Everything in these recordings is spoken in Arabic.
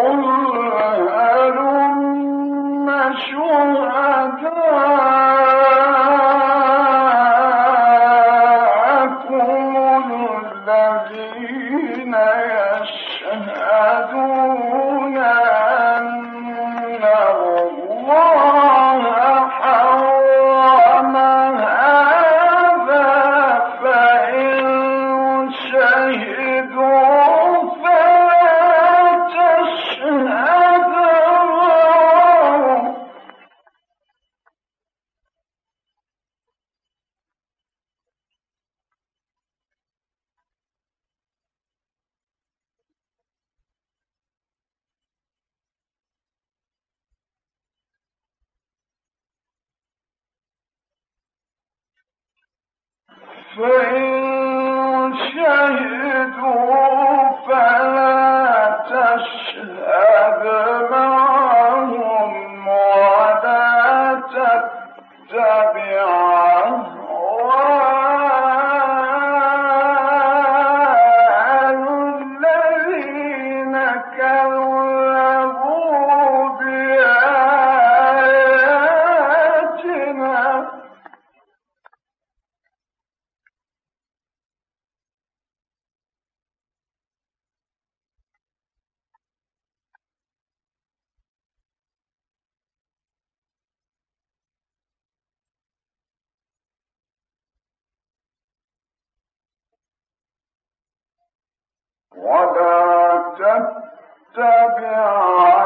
فإن شهدوا فلا تشهد. ولا تتبع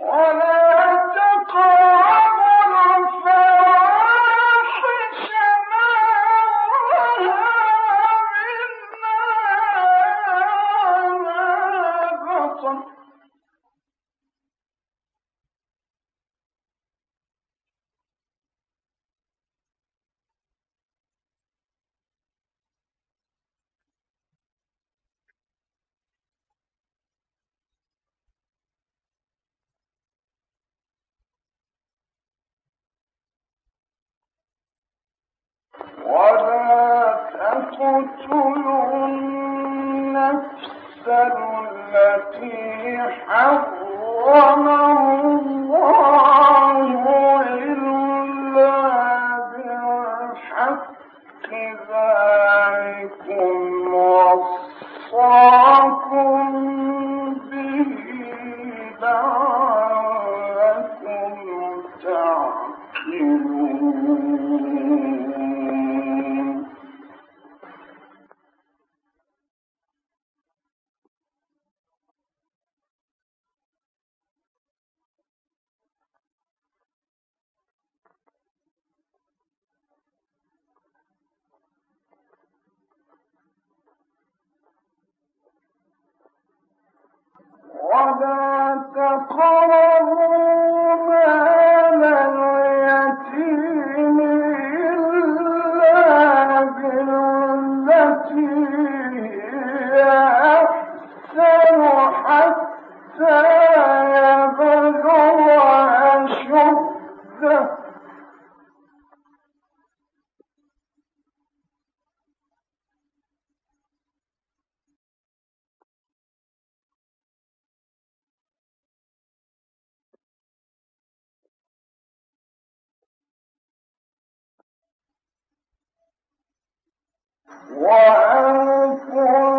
ولا تقربوا اقتلوا النفس التي حرم بعدا وأنفسهم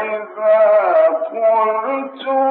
وإذا قلتم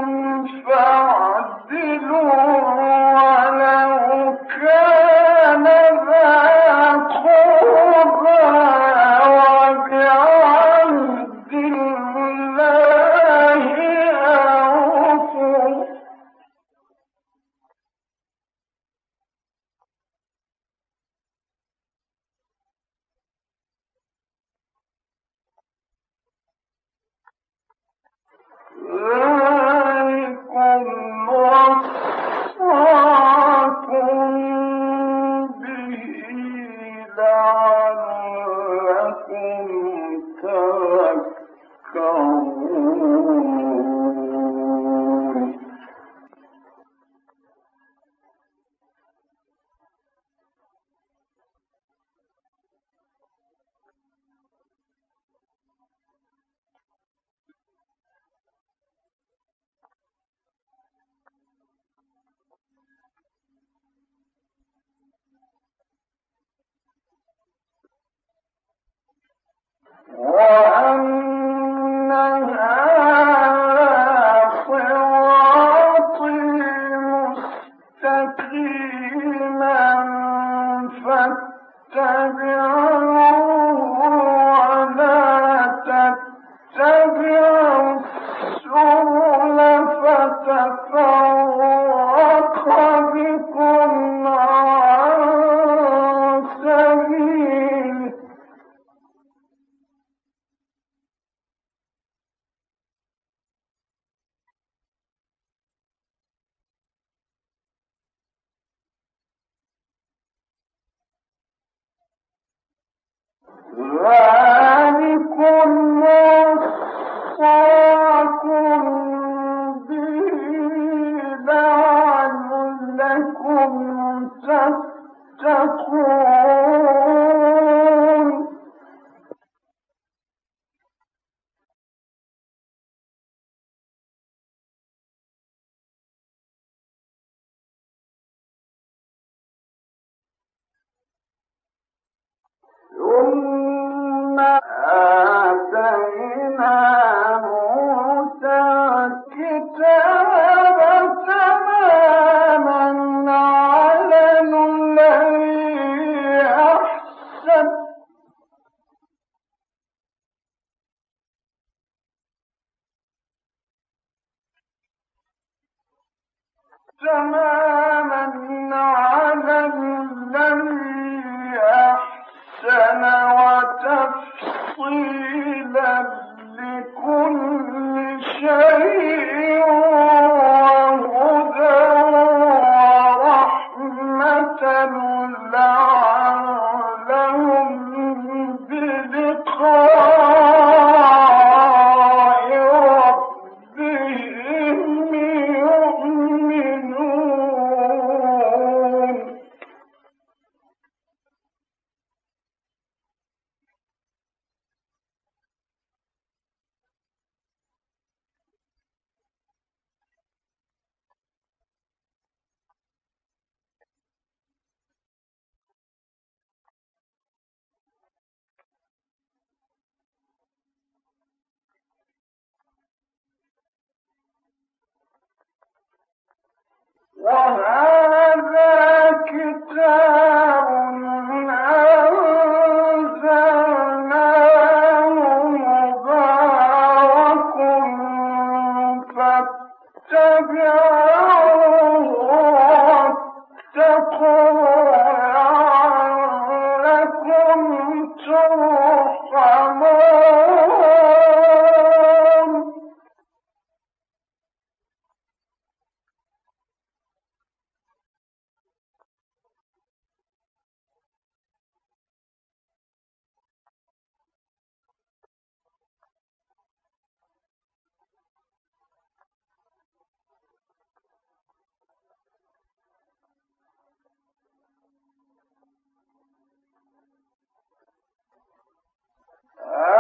Love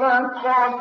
ربكم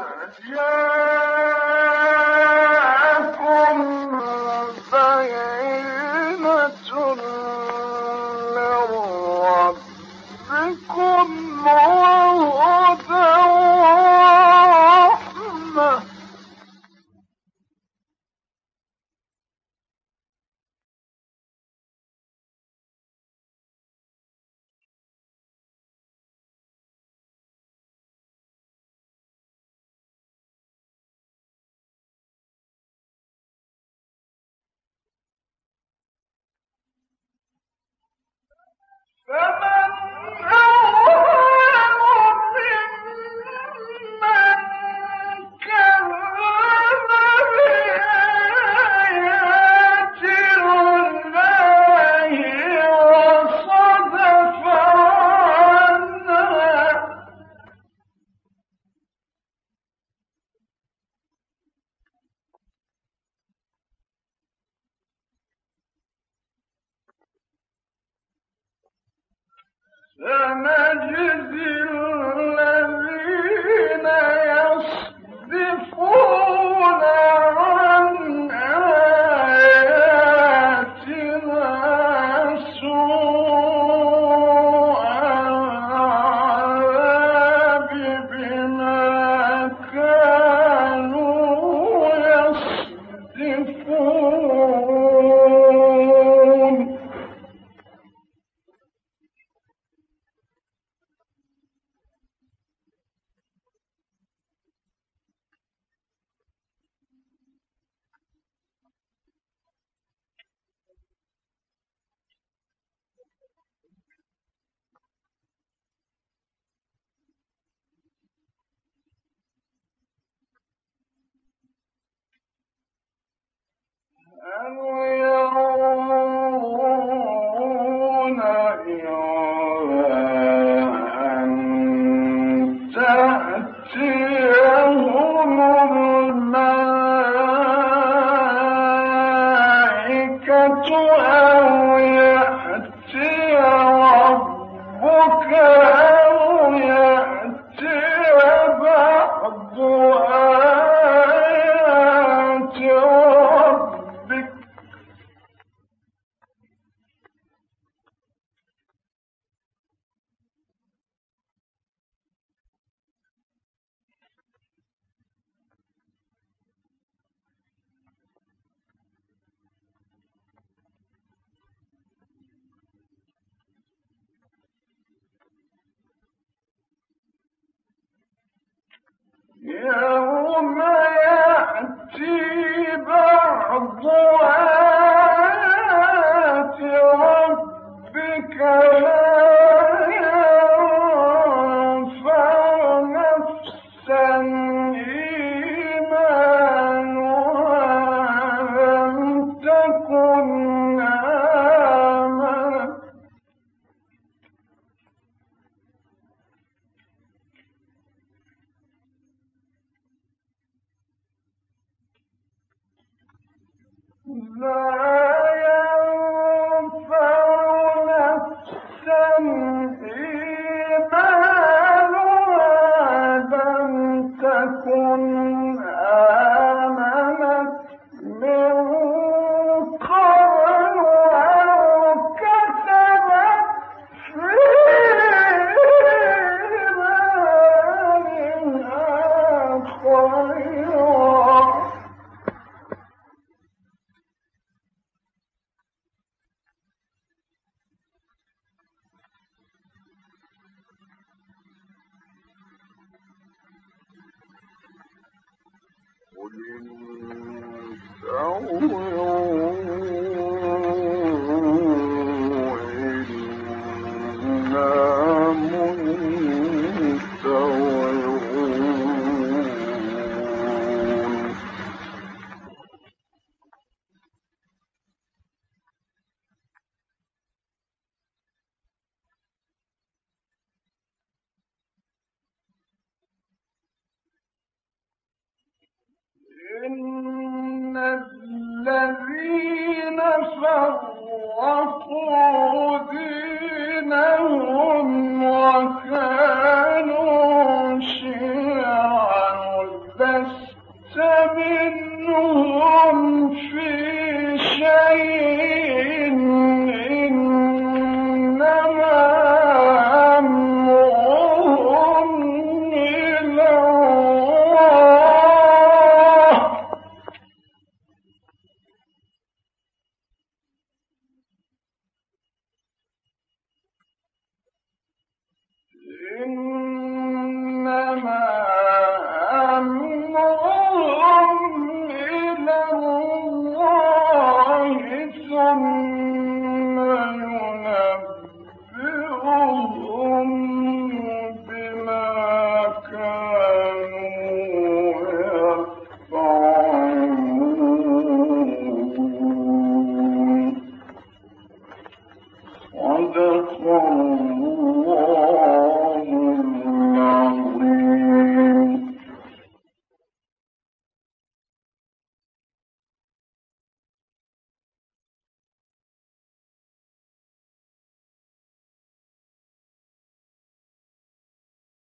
فما فمن الله يوم يأتي بعض إن الْمُدَّعُونَ